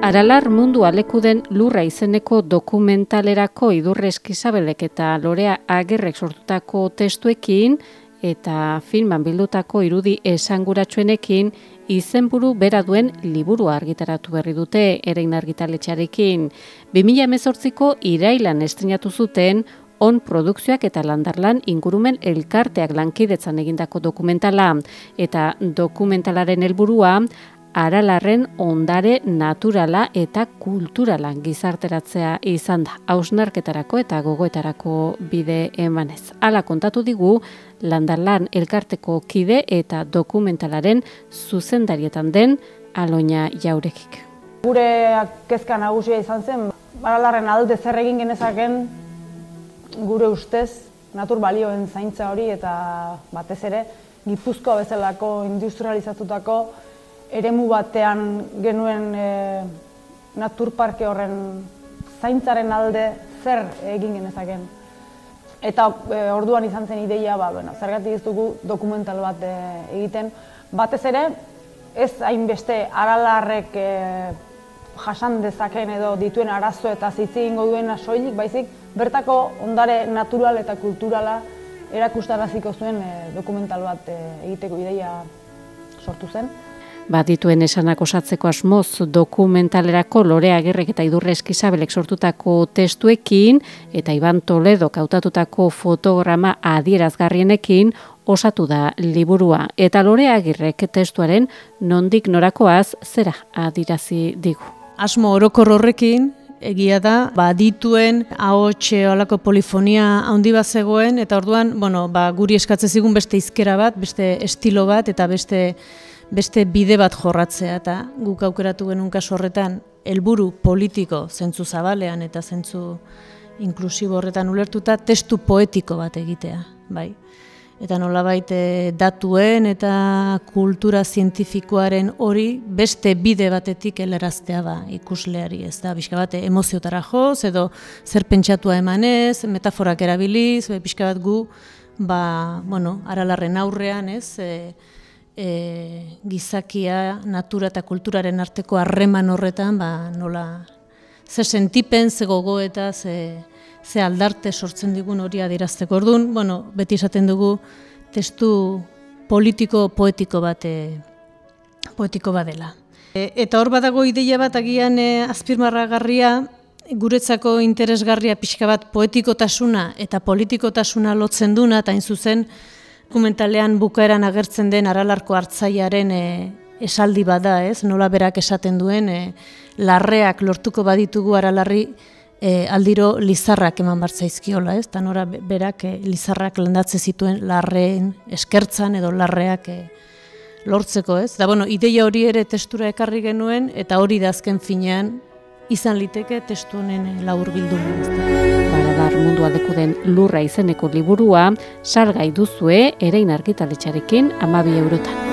Aralar mundu alekuden lurra izeneko dokumentalerako idurre eskizabelek eta lorea agerrek sortutako testuekin eta filman bildutako irudi esanguratsuenekin izenburu bera duen liburu argitaratu berri dute erein argitaletxarekin. 2018ko irailan estrenatu zuten on produkzioak eta landarlan ingurumen elkarteak lankidetzan egindako dokumentala eta dokumentalaren helburua aralarren ondare naturala eta kulturala gizarteratzea izan da, hausnarketarako eta gogoetarako bide emanez. Hala kontatu digu, landarlan elkarteko kide eta dokumentalaren zuzendarietan den aloina jaurekik. Gure kezka nagusia izan zen, aralarren alde zer egin genezaken gure ustez natur balioen zaintza hori eta batez ere Gipuzkoa bezalako industrializatutako eremu batean genuen e, naturparke horren zaintzaren alde zer egin genezaken. Eta e, orduan izan zen ideia, ba, bueno, zergatik ez dugu dokumental bat e, egiten. Batez ere, ez hainbeste aralarrek e, jasan dezaken edo dituen arazo eta zitzi egingo duena soilik, baizik bertako ondare natural eta kulturala erakustaraziko zuen e, dokumental bat e, egiteko ideia sortu zen badituen esanak osatzeko asmoz dokumentalerako lorea gerrek eta idurre eskizabelek sortutako testuekin eta Iban Toledo kautatutako fotograma adierazgarrienekin osatu da liburua. Eta lorea gerrek testuaren nondik norakoaz zera adirazi digu. Asmo orokor horrekin, egia da, ba, dituen ahotxe olako polifonia handi bat zegoen, eta orduan, bueno, ba, guri eskatzen zigun beste izkera bat, beste estilo bat, eta beste beste bide bat jorratzea eta guk aukeratu genuen kasu horretan helburu politiko zentzu zabalean eta zentzu inklusibo horretan ulertuta testu poetiko bat egitea, bai. Eta nolabait eh, datuen eta kultura zientifikoaren hori beste bide batetik heleraztea ba ikusleari, ez da, pixka bat emoziotara joz, edo zer pentsatua emanez, metaforak erabiliz, pixka bat gu, ba, bueno, aralarren aurrean, ez, e, e, gizakia, natura eta kulturaren arteko harreman horretan, ba, nola, ze sentipen, ze gogo eta ze, ze aldarte sortzen digun hori adirazteko. Orduan, bueno, beti esaten dugu testu politiko poetiko bat e, poetiko badela. E, eta hor badago ideia bat agian e, azpirmarragarria guretzako interesgarria pixka bat poetikotasuna eta politikotasuna lotzen duna eta in zuzen dokumentalean bukaeran agertzen den aralarko hartzaiaren e, esaldi bada, ez? Nola berak esaten duen e, larreak lortuko baditugu aralarri e, aldiro lizarrak eman bartzaizkiola, ez? Ta nora berak e, lizarrak landatze zituen larreen eskertzan edo larreak e, lortzeko, ez? Da bueno, ideia hori ere testura ekarri genuen eta hori da azken finean izan liteke testu honen laur bilduma Baradar mundu den lurra izeneko liburua salgai duzue erein argitaletxarekin amabi eurotan.